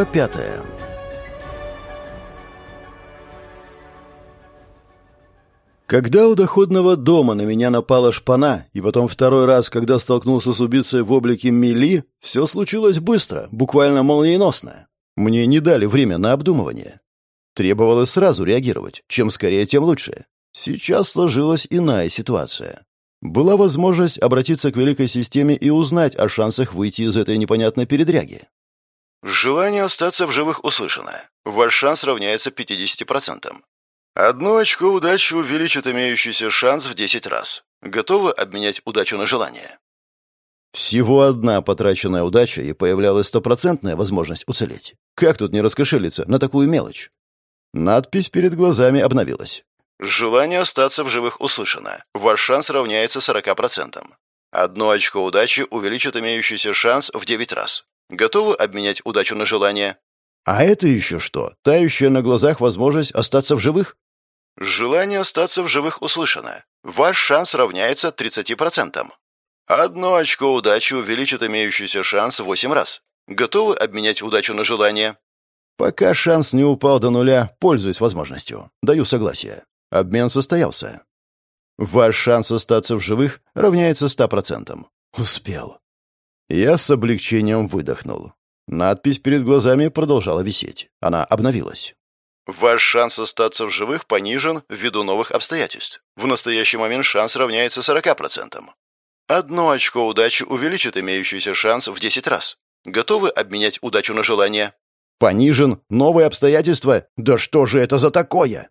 Глава пятая. Когда у доходного дома на меня напала шпана, и потом второй раз, когда столкнулся с убийцей в облике Мили, все случилось быстро, буквально молниеносно. Мне не дали время на обдумывание. Требовалось сразу реагировать. Чем скорее, тем лучше. Сейчас сложилась иная ситуация. Была возможность обратиться к великой системе и узнать о шансах выйти из этой непонятной передряги. Желание остаться в живых услышано. Ваш шанс равняется 50%. Одно очко удачи увеличит имеющийся шанс в 10 раз. Готовы обменять удачу на желание? Всего одна потраченная удача, и появлялась стопроцентная возможность уцелеть. Как тут не раскошелиться на такую мелочь? Надпись перед глазами обновилась. Желание остаться в живых услышано. Ваш шанс равняется 40%. Одно очко удачи увеличит имеющийся шанс в 9 раз. Готовы обменять удачу на желание? А это еще что? Тающая на глазах возможность остаться в живых? Желание остаться в живых услышано. Ваш шанс равняется 30%. Одно очко удачи увеличит имеющийся шанс в 8 раз. Готовы обменять удачу на желание? Пока шанс не упал до нуля, пользуюсь возможностью. Даю согласие. Обмен состоялся. Ваш шанс остаться в живых равняется 100%. Успел. Я с облегчением выдохнул. Надпись перед глазами продолжала висеть. Она обновилась. Ваш шанс остаться в живых понижен ввиду новых обстоятельств. В настоящий момент шанс равняется 40%. Одно очко удачи увеличит имеющийся шанс в 10 раз. Готовы обменять удачу на желание? Понижен? Новые обстоятельства? Да что же это за такое?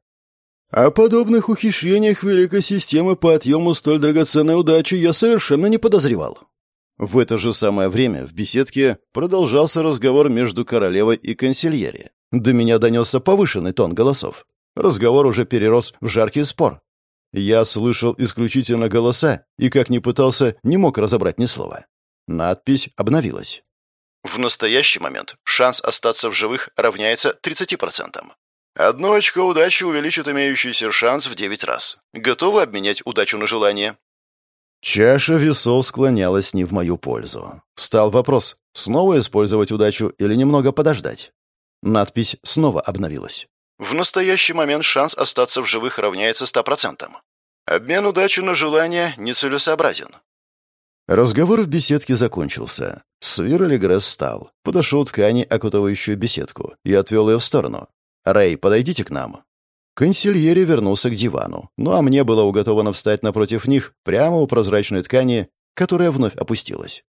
О подобных ухищрениях великой системы по отъему столь драгоценной удачи я совершенно не подозревал. В это же самое время в беседке продолжался разговор между королевой и консильери. До меня донесся повышенный тон голосов. Разговор уже перерос в жаркий спор. Я слышал исключительно голоса и, как ни пытался, не мог разобрать ни слова. Надпись обновилась. В настоящий момент шанс остаться в живых равняется 30%. Одно очко удачи увеличит имеющийся шанс в 9 раз. Готовы обменять удачу на желание? Чаша весов склонялась не в мою пользу. Встал вопрос, снова использовать удачу или немного подождать? Надпись снова обновилась. В настоящий момент шанс остаться в живых равняется 100%. Обмен удачи на желание нецелесообразен. Разговор в беседке закончился. Свир Легресс встал, подошел к ткани, окутывающую беседку, и отвел ее в сторону. «Рэй, подойдите к нам». Консильери вернулся к дивану, ну а мне было уготовано встать напротив них, прямо у прозрачной ткани, которая вновь опустилась.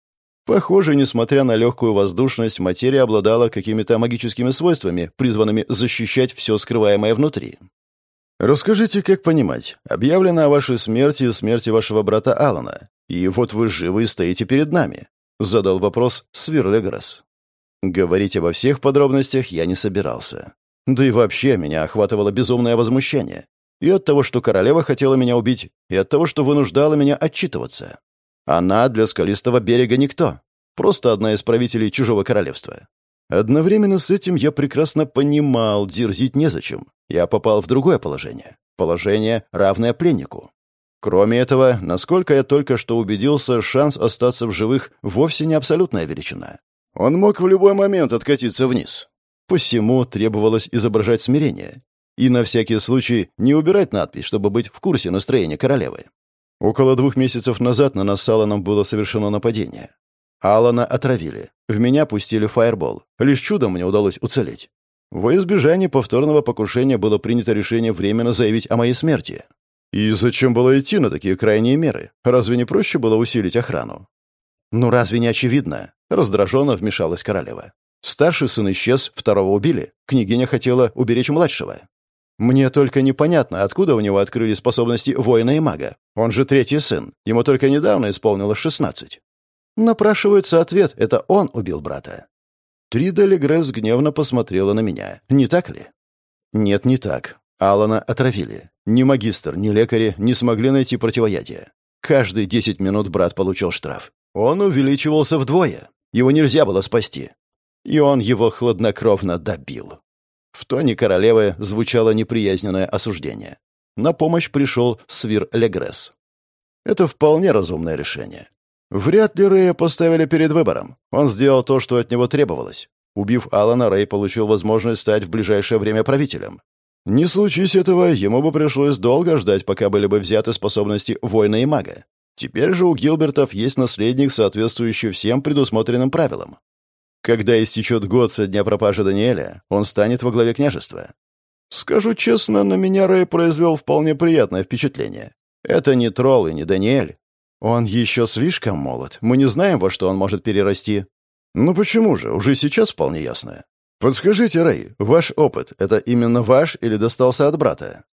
Похоже, несмотря на легкую воздушность, материя обладала какими-то магическими свойствами, призванными защищать все скрываемое внутри. «Расскажите, как понимать. Объявлено о вашей смерти и смерти вашего брата Алана. И вот вы живы и стоите перед нами», — задал вопрос Свирлегресс. Говорить обо всех подробностях я не собирался. Да и вообще меня охватывало безумное возмущение. И от того, что королева хотела меня убить, и от того, что вынуждала меня отчитываться. Она для скалистого берега никто. Просто одна из правителей чужого королевства. Одновременно с этим я прекрасно понимал, дерзить незачем. Я попал в другое положение. Положение, равное пленнику. Кроме этого, насколько я только что убедился, шанс остаться в живых вовсе не абсолютная величина. Он мог в любой момент откатиться вниз. Посему требовалось изображать смирение. И на всякий случай не убирать надпись, чтобы быть в курсе настроения королевы. Около двух месяцев назад на нас с Алланом было совершено нападение. Алана отравили. В меня пустили фаербол. Лишь чудом мне удалось уцелеть. Во избежание повторного покушения было принято решение временно заявить о моей смерти. И зачем было идти на такие крайние меры? Разве не проще было усилить охрану? «Ну разве не очевидно?» — раздраженно вмешалась королева. Старший сын исчез, второго убили. Княгиня хотела уберечь младшего. Мне только непонятно, откуда у него открыли способности воина и мага. Он же третий сын. Ему только недавно исполнилось шестнадцать. Напрашивается ответ. Это он убил брата. Трида Легресс гневно посмотрела на меня. Не так ли? Нет, не так. Алана отравили. Ни магистр, ни лекари не смогли найти противоядие. Каждые десять минут брат получил штраф. Он увеличивался вдвое. Его нельзя было спасти и он его хладнокровно добил. В тоне королевы звучало неприязненное осуждение. На помощь пришел Свир Легресс. Это вполне разумное решение. Вряд ли Рэя поставили перед выбором. Он сделал то, что от него требовалось. Убив Алана, Рэй получил возможность стать в ближайшее время правителем. Не случись этого, ему бы пришлось долго ждать, пока были бы взяты способности воина и мага. Теперь же у Гилбертов есть наследник, соответствующий всем предусмотренным правилам. Когда истечет год со дня пропажи Даниэля, он станет во главе княжества. Скажу честно, на меня Рэй произвел вполне приятное впечатление. Это не тролл и не Даниэль. Он еще слишком молод. Мы не знаем, во что он может перерасти. Ну почему же? Уже сейчас вполне ясно. Подскажите, Рэй, ваш опыт — это именно ваш или достался от брата?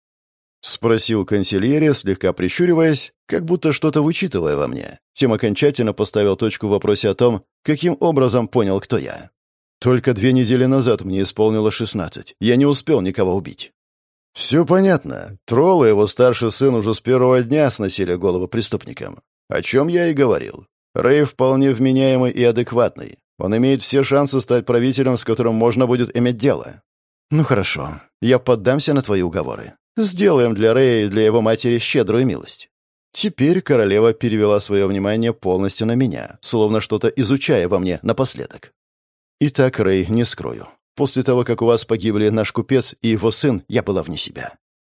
Спросил консильерия, слегка прищуриваясь, как будто что-то вычитывая во мне. Тем окончательно поставил точку в вопросе о том, каким образом понял, кто я. Только две недели назад мне исполнилось шестнадцать. Я не успел никого убить. Все понятно. Тролл и его старший сын уже с первого дня сносили голову преступникам. О чем я и говорил. Рэй вполне вменяемый и адекватный. Он имеет все шансы стать правителем, с которым можно будет иметь дело. Ну хорошо, я поддамся на твои уговоры. Сделаем для Рэя и для его матери щедрую милость». Теперь королева перевела свое внимание полностью на меня, словно что-то изучая во мне напоследок. «Итак, Рэй, не скрою. После того, как у вас погибли наш купец и его сын, я была вне себя.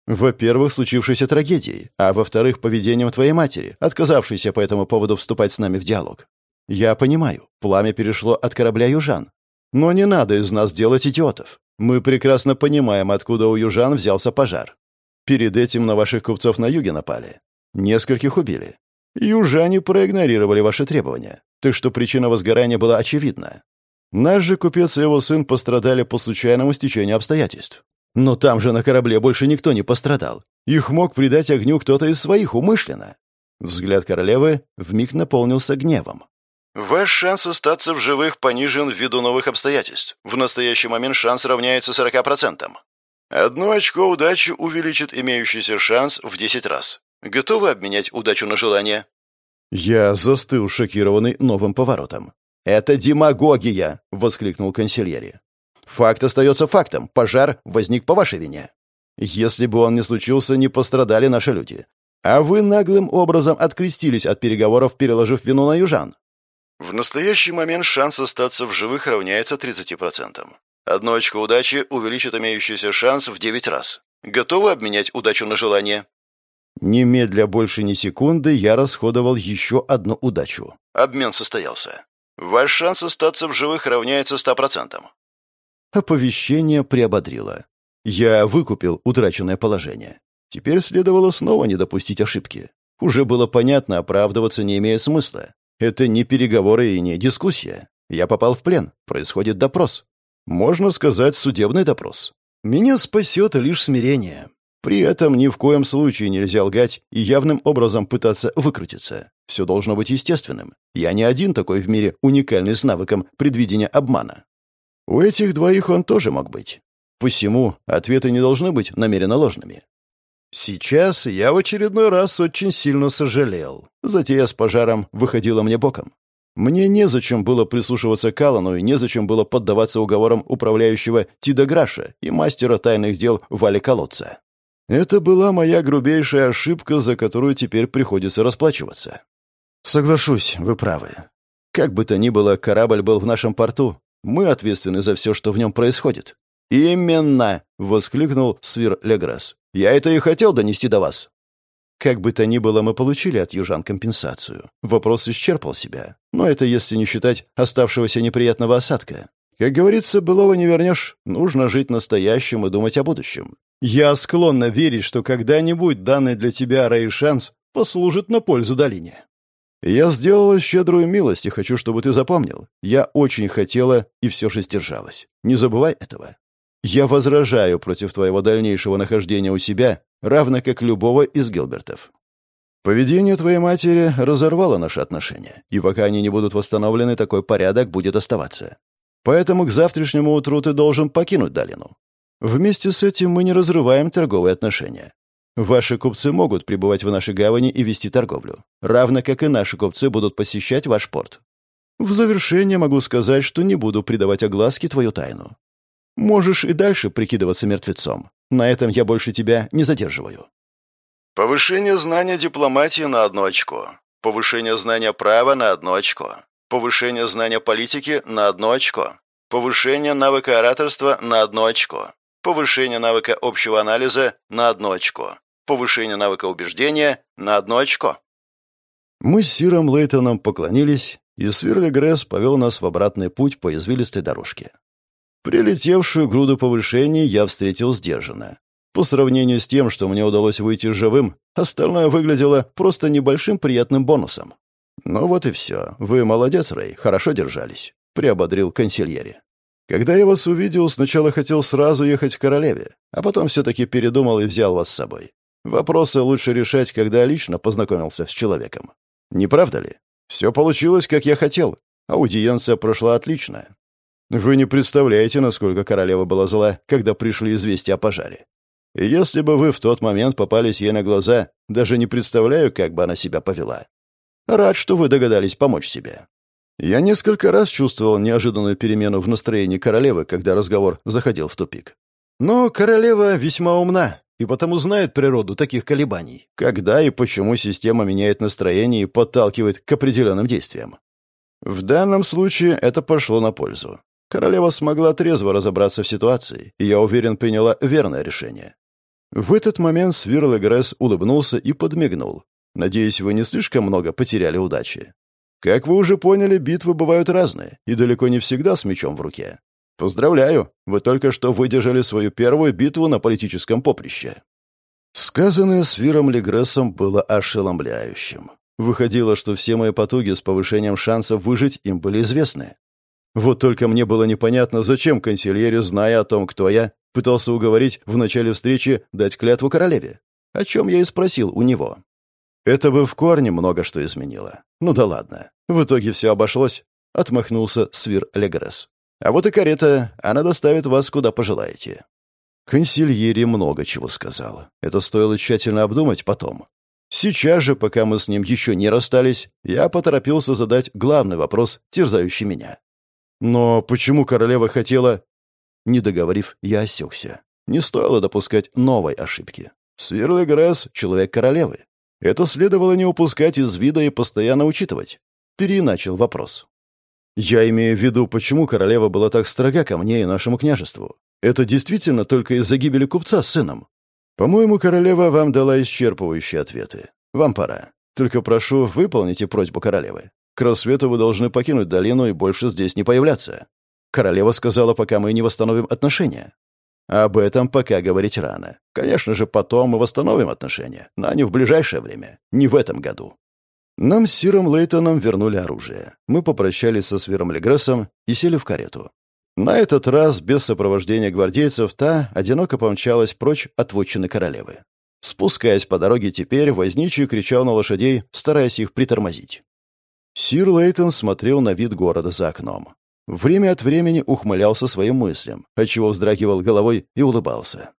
Во-первых, случившейся трагедией, а во-вторых, поведением твоей матери, отказавшейся по этому поводу вступать с нами в диалог. Я понимаю, пламя перешло от корабля южан. Но не надо из нас делать идиотов. Мы прекрасно понимаем, откуда у южан взялся пожар. Перед этим на ваших купцов на юге напали. Нескольких убили. Южане проигнорировали ваши требования, так что причина возгорания была очевидна. Наш же купец и его сын пострадали по случайному стечению обстоятельств. Но там же на корабле больше никто не пострадал. Их мог придать огню кто-то из своих умышленно. Взгляд королевы вмиг наполнился гневом. Ваш шанс остаться в живых понижен ввиду новых обстоятельств. В настоящий момент шанс равняется 40%. Одно очко удачи увеличит имеющийся шанс в 10 раз. Готовы обменять удачу на желание? Я застыл, шокированный новым поворотом. «Это демагогия!» — воскликнул консильери. «Факт остается фактом. Пожар возник по вашей вине. Если бы он не случился, не пострадали наши люди. А вы наглым образом открестились от переговоров, переложив вину на южан. В настоящий момент шанс остаться в живых равняется 30%. Одно очко удачи увеличит имеющийся шанс в 9 раз. Готовы обменять удачу на желание? Немедля больше ни секунды я расходовал еще одну удачу. Обмен состоялся. Ваш шанс остаться в живых равняется 100%. Оповещение приободрило. Я выкупил утраченное положение. Теперь следовало снова не допустить ошибки. Уже было понятно, оправдываться не имеет смысла. Это не переговоры и не дискуссия. Я попал в плен, происходит допрос. Можно сказать, судебный допрос. Меня спасет лишь смирение. При этом ни в коем случае нельзя лгать и явным образом пытаться выкрутиться. Все должно быть естественным. Я не один такой в мире, уникальный с навыком предвидения обмана. У этих двоих он тоже мог быть. Посему ответы не должны быть намеренно ложными. Сейчас я в очередной раз очень сильно сожалел. Затея с пожаром выходила мне боком. Мне незачем было прислушиваться к Аллану и незачем было поддаваться уговорам управляющего Тида Граша и мастера тайных дел Вали Колодца. Это была моя грубейшая ошибка, за которую теперь приходится расплачиваться. Соглашусь, вы правы. Как бы то ни было, корабль был в нашем порту. Мы ответственны за все, что в нем происходит. «Именно!» — воскликнул Свир Леграс. «Я это и хотел донести до вас. Как бы то ни было, мы получили от южан компенсацию. Вопрос исчерпал себя. Но это если не считать оставшегося неприятного осадка. Как говорится, былого не вернешь. Нужно жить настоящим и думать о будущем. Я склонна верить, что когда-нибудь данный для тебя Рэй шанс послужит на пользу долине. Я сделала щедрую милость и хочу, чтобы ты запомнил. Я очень хотела и все же сдержалась. Не забывай этого. Я возражаю против твоего дальнейшего нахождения у себя равно как любого из Гилбертов. Поведение твоей матери разорвало наши отношения, и пока они не будут восстановлены, такой порядок будет оставаться. Поэтому к завтрашнему утру ты должен покинуть долину. Вместе с этим мы не разрываем торговые отношения. Ваши купцы могут пребывать в нашей гавани и вести торговлю, равно как и наши купцы будут посещать ваш порт. В завершение могу сказать, что не буду придавать огласке твою тайну. Можешь и дальше прикидываться мертвецом, на этом я больше тебя не задерживаю. Повышение знания дипломатии на одно очко. Повышение знания права на одно очко. Повышение знания политики на одно очко. Повышение навыка ораторства на одно очко. Повышение навыка общего анализа на одно очко. Повышение навыка убеждения на одно очко. Мы с Сиром Лейтоном поклонились, и Свирли Гресс повел нас в обратный путь по извилистой дорожке. Прилетевшую груду повышений я встретил сдержанно. По сравнению с тем, что мне удалось выйти живым, остальное выглядело просто небольшим приятным бонусом. «Ну вот и все. Вы молодец, Рэй, хорошо держались», — приободрил консильери. «Когда я вас увидел, сначала хотел сразу ехать к королеве, а потом все-таки передумал и взял вас с собой. Вопросы лучше решать, когда лично познакомился с человеком. Не правда ли? Все получилось, как я хотел. Аудиенция прошла отлично. Вы не представляете, насколько королева была зла, когда пришли известия о пожаре. И если бы вы в тот момент попались ей на глаза, даже не представляю, как бы она себя повела. Рад, что вы догадались помочь себе. Я несколько раз чувствовал неожиданную перемену в настроении королевы, когда разговор заходил в тупик. Но королева весьма умна и потому знает природу таких колебаний. Когда и почему система меняет настроение и подталкивает к определенным действиям. В данном случае это пошло на пользу. Королева смогла трезво разобраться в ситуации, и, я уверен, приняла верное решение. В этот момент Свирл Эгресс улыбнулся и подмигнул. «Надеюсь, вы не слишком много потеряли удачи. Как вы уже поняли, битвы бывают разные, и далеко не всегда с мечом в руке. Поздравляю, вы только что выдержали свою первую битву на политическом поприще». Сказанное с Виром Легрессом было ошеломляющим. Выходило, что все мои потуги с повышением шансов выжить им были известны. Вот только мне было непонятно, зачем консильере, зная о том, кто я, пытался уговорить в начале встречи дать клятву королеве, о чем я и спросил у него. Это бы в корне много что изменило. Ну да ладно. В итоге все обошлось, — отмахнулся Свир Легресс. А вот и карета, она доставит вас куда пожелаете». Консильери много чего сказал. Это стоило тщательно обдумать потом. Сейчас же, пока мы с ним еще не расстались, я поторопился задать главный вопрос, терзающий меня. Но почему королева хотела... Не договорив, я осекся. Не стоило допускать новой ошибки. Свирлый Гресс — человек королевы. Это следовало не упускать из вида и постоянно учитывать. Переначал вопрос. Я имею в виду, почему королева была так строга ко мне и нашему княжеству. Это действительно только из-за гибели купца с сыном. По-моему, королева вам дала исчерпывающие ответы. Вам пора. Только прошу, выполните просьбу королевы. К рассвету вы должны покинуть долину и больше здесь не появляться. Королева сказала, пока мы не восстановим отношения. Об этом пока говорить рано. Конечно же, потом мы восстановим отношения, но не в ближайшее время, не в этом году. Нам с Сиром Лейтоном вернули оружие. Мы попрощались со Свиром Легрессом и сели в карету. На этот раз, без сопровождения гвардейцев, та одиноко помчалась прочь от вотчины королевы. Спускаясь по дороге теперь, возничий кричал на лошадей, стараясь их притормозить. Сир Лейтон смотрел на вид города за окном. Время от времени ухмылялся своим мыслям, отчего вздрагивал головой и улыбался.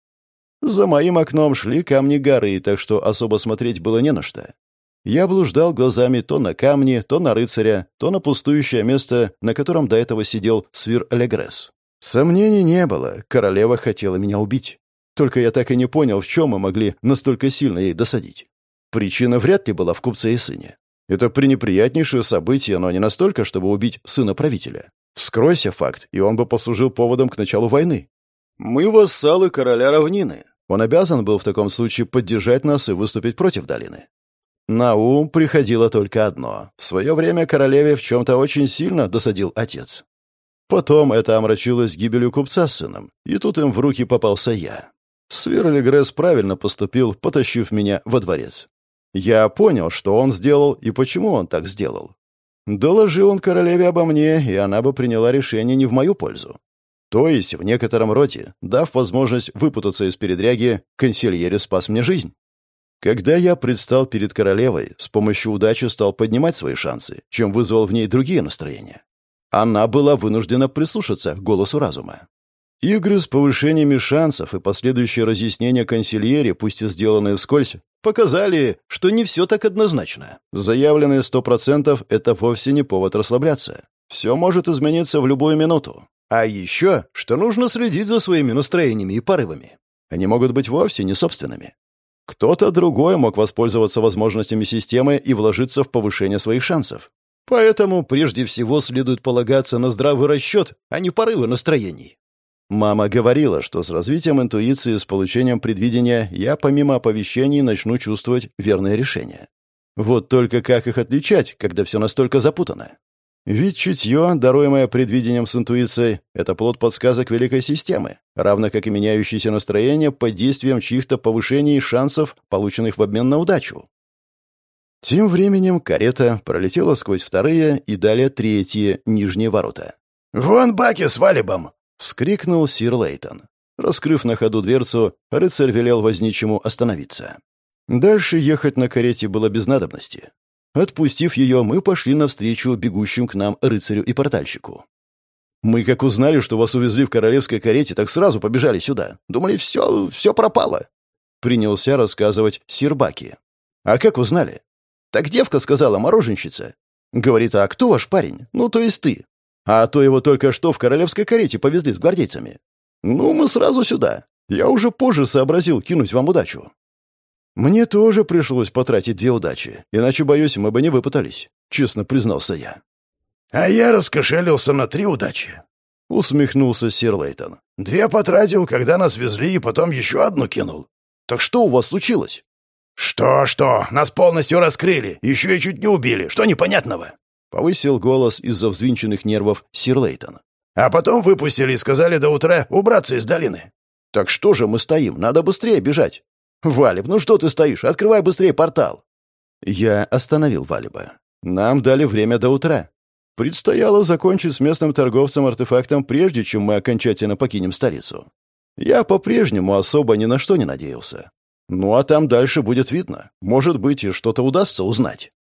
За моим окном шли камни горы, так что особо смотреть было не на что. Я блуждал глазами то на камни, то на рыцаря, то на пустующее место, на котором до этого сидел Свир Алегресс. Сомнений не было, королева хотела меня убить. Только я так и не понял, в чем мы могли настолько сильно ей досадить. Причина вряд ли была в купце и сыне. Это пренеприятнейшее событие, но не настолько, чтобы убить сына правителя. Вскройся факт, и он бы послужил поводом к началу войны. Мы вассалы короля равнины. Он обязан был в таком случае поддержать нас и выступить против долины. На ум приходило только одно. В свое время королеве в чем-то очень сильно досадил отец. Потом это омрачилось гибелью купца с сыном, и тут им в руки попался я. Сверлигресс правильно поступил, потащив меня во дворец. Я понял, что он сделал и почему он так сделал. Доложил он королеве обо мне, и она бы приняла решение не в мою пользу. То есть, в некотором роде, дав возможность выпутаться из передряги, консильери спас мне жизнь. Когда я предстал перед королевой, с помощью удачи стал поднимать свои шансы, чем вызвал в ней другие настроения. Она была вынуждена прислушаться к голосу разума. Игры с повышениями шансов и последующие разъяснения консильери, пусть и сделанные вскользь, показали, что не все так однозначно. Заявленные сто процентов — это вовсе не повод расслабляться. Все может измениться в любую минуту. А еще, что нужно следить за своими настроениями и порывами. Они могут быть вовсе не собственными. Кто-то другой мог воспользоваться возможностями системы и вложиться в повышение своих шансов. Поэтому прежде всего следует полагаться на здравый расчет, а не порывы настроений. Мама говорила, что с развитием интуиции, с получением предвидения, я помимо оповещений начну чувствовать верное решение. Вот только как их отличать, когда все настолько запутано? Ведь чутье, даруемое предвидением с интуицией, это плод подсказок великой системы, равно как и меняющееся настроение под действием чьих-то повышений шансов, полученных в обмен на удачу. Тем временем карета пролетела сквозь вторые и далее третьи нижние ворота. «Вон баки с валибом!» — вскрикнул сир Лейтон. Раскрыв на ходу дверцу, рыцарь велел возничему остановиться. Дальше ехать на карете было без надобности. Отпустив ее, мы пошли навстречу бегущим к нам рыцарю и портальщику. Мы как узнали, что вас увезли в королевской карете, так сразу побежали сюда. Думали, все, все пропало. Принялся рассказывать Сирбаки. А как узнали? Так девка сказала, мороженщица. Говорит, а кто ваш парень? Ну, то есть ты. А то его только что в королевской карете повезли с гвардейцами. Ну, мы сразу сюда. Я уже позже сообразил кинуть вам удачу. Мне тоже пришлось потратить две удачи, иначе, боюсь, мы бы не выпутались, честно признался я. А я раскошелился на три удачи. Усмехнулся сир Лейтон. Две потратил, когда нас везли, и потом еще одну кинул. Так что у вас случилось? «Что-что? Нас полностью раскрыли, еще и чуть не убили. Что непонятного?» Повысил голос из-за взвинченных нервов сир Лейтон. «А потом выпустили и сказали до утра убраться из долины». «Так что же мы стоим? Надо быстрее бежать». «Валиб, ну что ты стоишь? Открывай быстрее портал!» Я остановил Валиба. Нам дали время до утра. Предстояло закончить с местным торговцем артефактом, прежде чем мы окончательно покинем столицу. Я по-прежнему особо ни на что не надеялся. Ну а там дальше будет видно. Может быть, и что-то удастся узнать.